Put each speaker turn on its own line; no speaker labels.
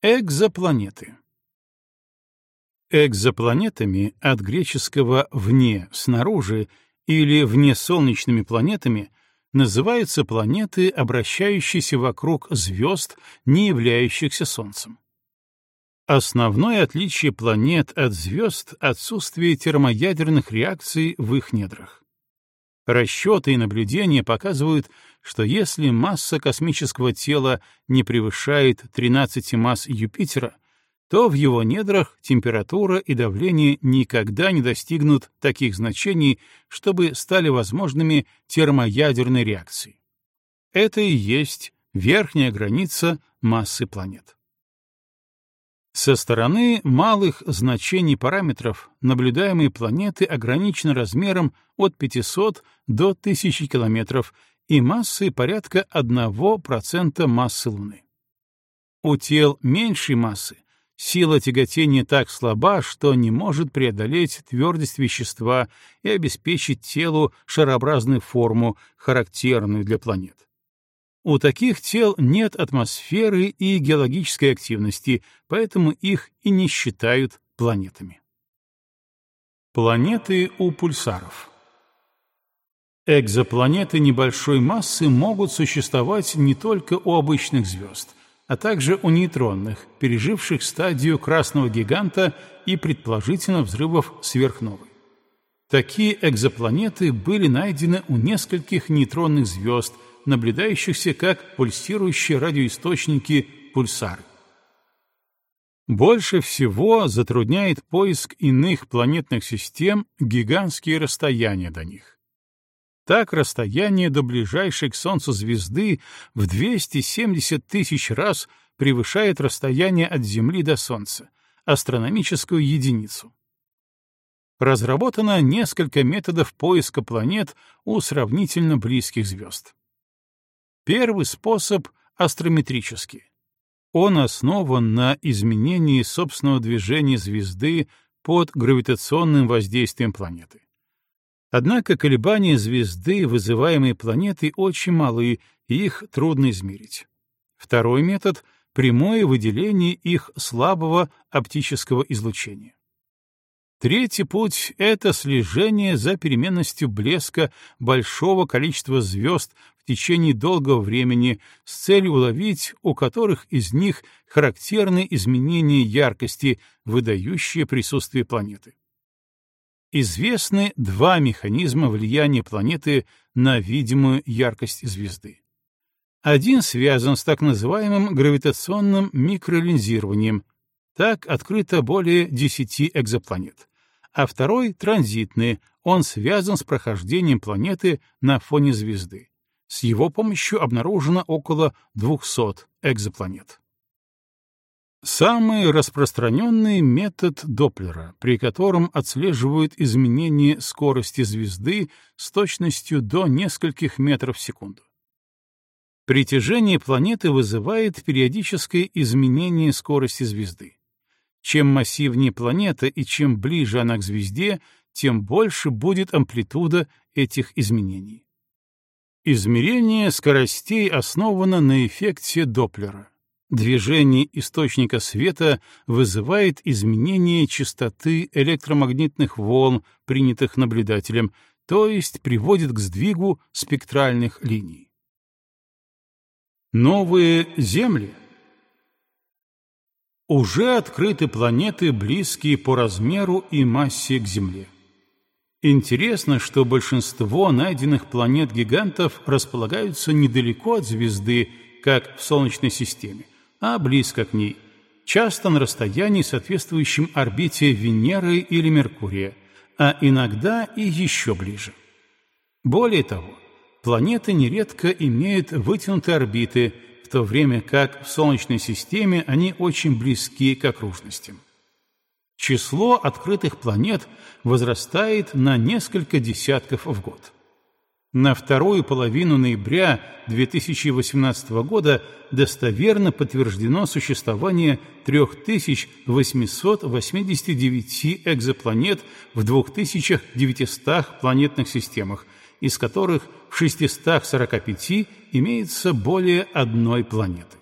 Экзопланеты. Экзопланетами от греческого «вне», «снаружи» или внесолнечными планетами называются планеты, обращающиеся вокруг звезд, не являющихся Солнцем. Основное отличие планет от звезд — отсутствие термоядерных реакций в их недрах. Расчеты и наблюдения показывают, что если масса космического тела не превышает 13 масс Юпитера, то в его недрах температура и давление никогда не достигнут таких значений, чтобы стали возможными термоядерные реакции. Это и есть верхняя граница массы планет. Со стороны малых значений параметров наблюдаемые планеты ограничены размером от 500 до 1000 километров и массой порядка 1% массы Луны. У тел меньшей массы сила тяготения так слаба, что не может преодолеть твердость вещества и обеспечить телу шарообразную форму, характерную для планет. У таких тел нет атмосферы и геологической активности, поэтому их и не считают планетами. Планеты у пульсаров Экзопланеты небольшой массы могут существовать не только у обычных звезд, а также у нейтронных, переживших стадию красного гиганта и предположительно взрывов сверхновой. Такие экзопланеты были найдены у нескольких нейтронных звезд — наблюдающихся как пульсирующие радиоисточники пульсары. Больше всего затрудняет поиск иных планетных систем гигантские расстояния до них. Так расстояние до ближайшей к Солнцу звезды в 270 тысяч раз превышает расстояние от Земли до Солнца, астрономическую единицу. Разработано несколько методов поиска планет у сравнительно близких звезд. Первый способ астрометрический. Он основан на изменении собственного движения звезды под гравитационным воздействием планеты. Однако колебания звезды, вызываемые планетой, очень малы, и их трудно измерить. Второй метод — прямое выделение их слабого оптического излучения. Третий путь — это слежение за переменностью блеска большого количества звезд течение долгого времени с целью уловить, у которых из них характерны изменения яркости, выдающие присутствие планеты. Известны два механизма влияния планеты на видимую яркость звезды. Один связан с так называемым гравитационным микролинзированием. Так открыто более 10 экзопланет а второй — транзитный, он связан с прохождением планеты на фоне звезды. С его помощью обнаружено около 200 экзопланет. Самый распространенный метод Доплера, при котором отслеживают изменения скорости звезды с точностью до нескольких метров в секунду. Притяжение планеты вызывает периодическое изменение скорости звезды. Чем массивнее планета и чем ближе она к звезде, тем больше будет амплитуда этих изменений. Измерение скоростей основано на эффекте Доплера. Движение источника света вызывает изменение частоты электромагнитных волн, принятых наблюдателем, то есть приводит к сдвигу спектральных линий. Новые Земли — уже открыты планеты, близкие по размеру и массе к Земле. Интересно, что большинство найденных планет-гигантов располагаются недалеко от звезды, как в Солнечной системе, а близко к ней, часто на расстоянии, соответствующем орбите Венеры или Меркурия, а иногда и еще ближе. Более того, планеты нередко имеют вытянутые орбиты – в то время как в Солнечной системе они очень близки к окружностям. Число открытых планет возрастает на несколько десятков в год. На вторую половину ноября 2018 года достоверно подтверждено существование 3889 экзопланет в 2900 планетных системах, из которых в 645 имеется более одной планеты.